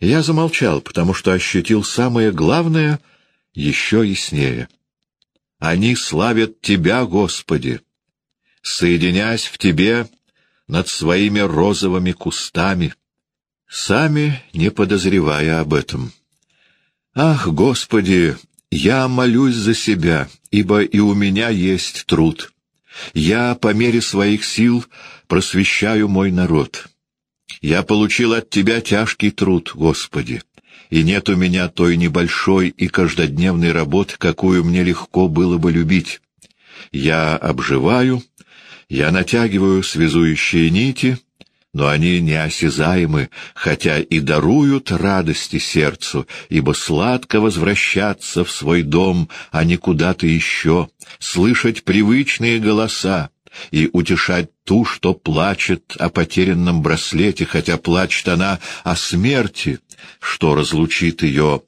Я замолчал, потому что ощутил самое главное еще яснее. Они славят Тебя, Господи, соединяясь в Тебе над своими розовыми кустами, сами не подозревая об этом. Ах, Господи, я молюсь за себя, ибо и у меня есть труд. Я по мере своих сил просвещаю мой народ. Я получил от Тебя тяжкий труд, Господи, и нет у меня той небольшой и каждодневной работы, какую мне легко было бы любить. Я обживаю, я натягиваю связующие нити, но они неосязаемы, хотя и даруют радости сердцу, ибо сладко возвращаться в свой дом, а не куда-то еще, слышать привычные голоса и утешать ту, что плачет о потерянном браслете, хотя плачет она о смерти, что разлучит ее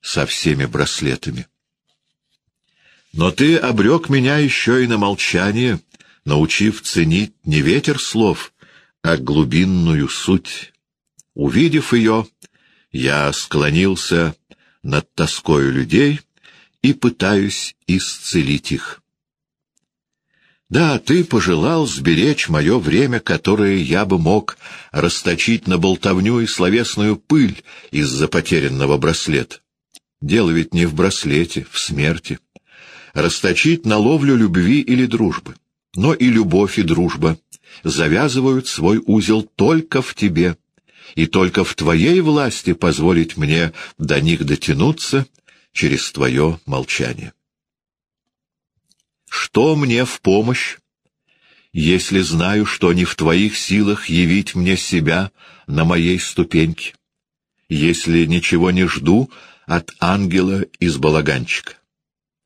со всеми браслетами. Но ты обрек меня еще и на молчание, научив ценить не ветер слов, а глубинную суть. Увидев ее, я склонился над тоскою людей и пытаюсь исцелить их. Да, ты пожелал сберечь мое время, которое я бы мог расточить на болтовню и словесную пыль из-за потерянного браслета. Дело ведь не в браслете, в смерти. Расточить на ловлю любви или дружбы. Но и любовь, и дружба завязывают свой узел только в тебе, и только в твоей власти позволить мне до них дотянуться через твое молчание. Что мне в помощь, если знаю, что не в твоих силах явить мне себя на моей ступеньке, если ничего не жду от ангела из балаганчика?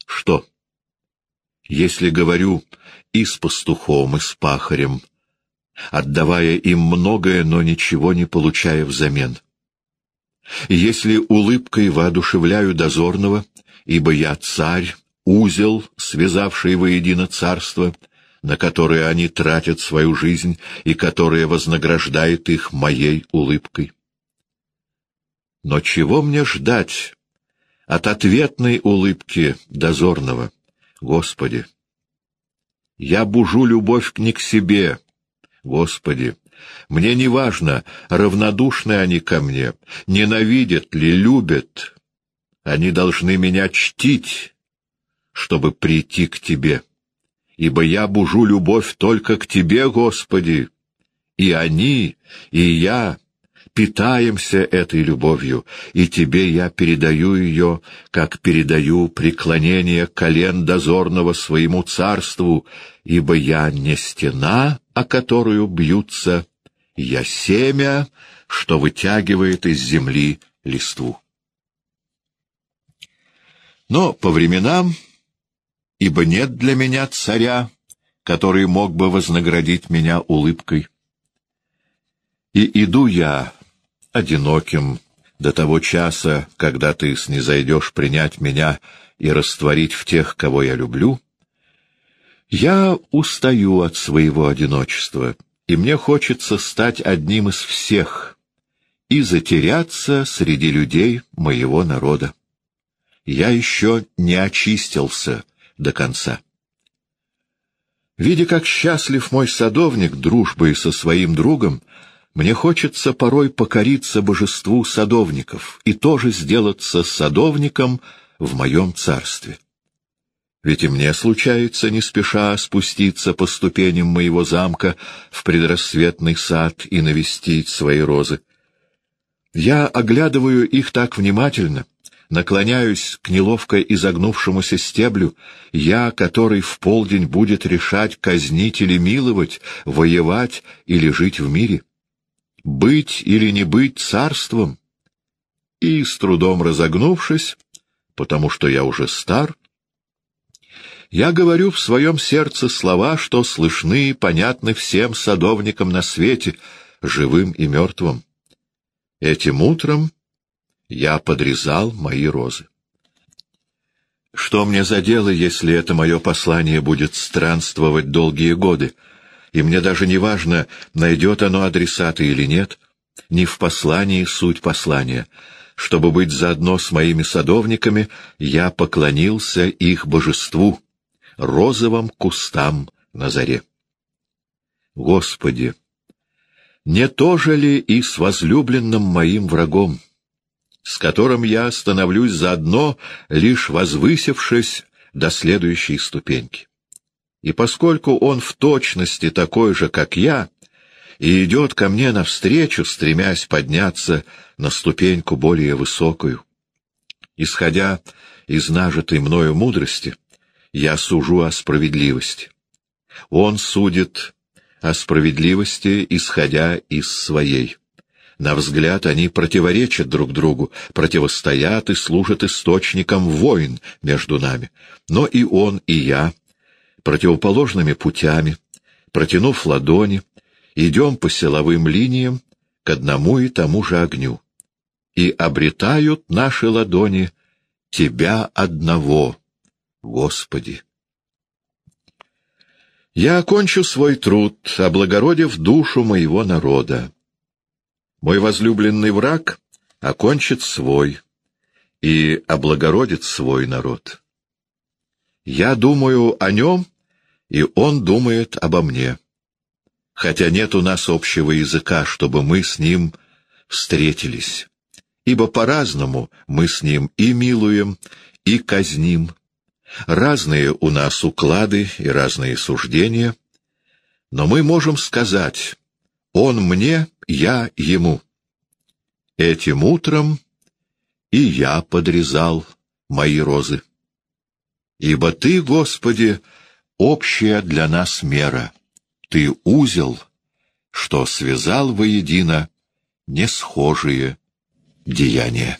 Что? Если говорю и с пастухом, и с пахарем, отдавая им многое, но ничего не получая взамен. Если улыбкой воодушевляю дозорного, ибо я царь, узел, связавший воедино царство, на которое они тратят свою жизнь и которое вознаграждает их моей улыбкой. Но чего мне ждать от ответной улыбки дозорного, Господи? Я бужу любовь не к себе, Господи. Мне не важно, равнодушны они ко мне, ненавидят ли, любят. Они должны меня чтить, чтобы прийти к Тебе. Ибо я бужу любовь только к Тебе, Господи, и они, и я питаемся этой любовью, и Тебе я передаю ее, как передаю преклонение колен дозорного своему царству, ибо я не стена, о которую бьются, я семя, что вытягивает из земли листву. Но по временам ибо нет для меня царя, который мог бы вознаградить меня улыбкой. И иду я одиноким до того часа, когда ты снизойдешь принять меня и растворить в тех, кого я люблю, я устаю от своего одиночества, и мне хочется стать одним из всех и затеряться среди людей моего народа. Я еще не очистился — до конца. Видя, как счастлив мой садовник дружбой со своим другом, мне хочется порой покориться божеству садовников и тоже сделаться садовником в моем царстве. Ведь и мне случается не спеша спуститься по ступеням моего замка в предрассветный сад и навестить свои розы. Я оглядываю их так внимательно — наклоняюсь к неловко изогнувшемуся стеблю, я, который в полдень будет решать, казнить или миловать, воевать или жить в мире, быть или не быть царством. И, с трудом разогнувшись, потому что я уже стар, я говорю в своем сердце слова, что слышны и понятны всем садовникам на свете, живым и мертвым. Этим утром я подрезал мои розы. Что мне за дело, если это мое послание будет странствовать долгие годы, и мне даже не важно, найдет оно адресата или нет? не в послании суть послания. Чтобы быть заодно с моими садовниками, я поклонился их божеству, розовым кустам на заре. Господи! Не то же ли и с возлюбленным моим врагом, с которым я становлюсь заодно, лишь возвысившись до следующей ступеньки? И поскольку он в точности такой же, как я, и идет ко мне навстречу, стремясь подняться на ступеньку более высокую, исходя из нажитой мною мудрости, я сужу о справедливости. Он судит о справедливости, исходя из своей. На взгляд они противоречат друг другу, противостоят и служат источником войн между нами. Но и он, и я, противоположными путями, протянув ладони, идем по силовым линиям к одному и тому же огню. И обретают наши ладони Тебя одного, Господи. Я окончу свой труд, облагородив душу моего народа. Мой возлюбленный враг окончит свой и облагородит свой народ. Я думаю о нем, и он думает обо мне. Хотя нет у нас общего языка, чтобы мы с ним встретились, ибо по-разному мы с ним и милуем, и казним, Разные у нас уклады и разные суждения, но мы можем сказать «Он мне, я ему». Этим утром и я подрезал мои розы. Ибо Ты, Господи, общая для нас мера, Ты узел, что связал воедино несхожие деяния.